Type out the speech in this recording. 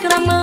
کړم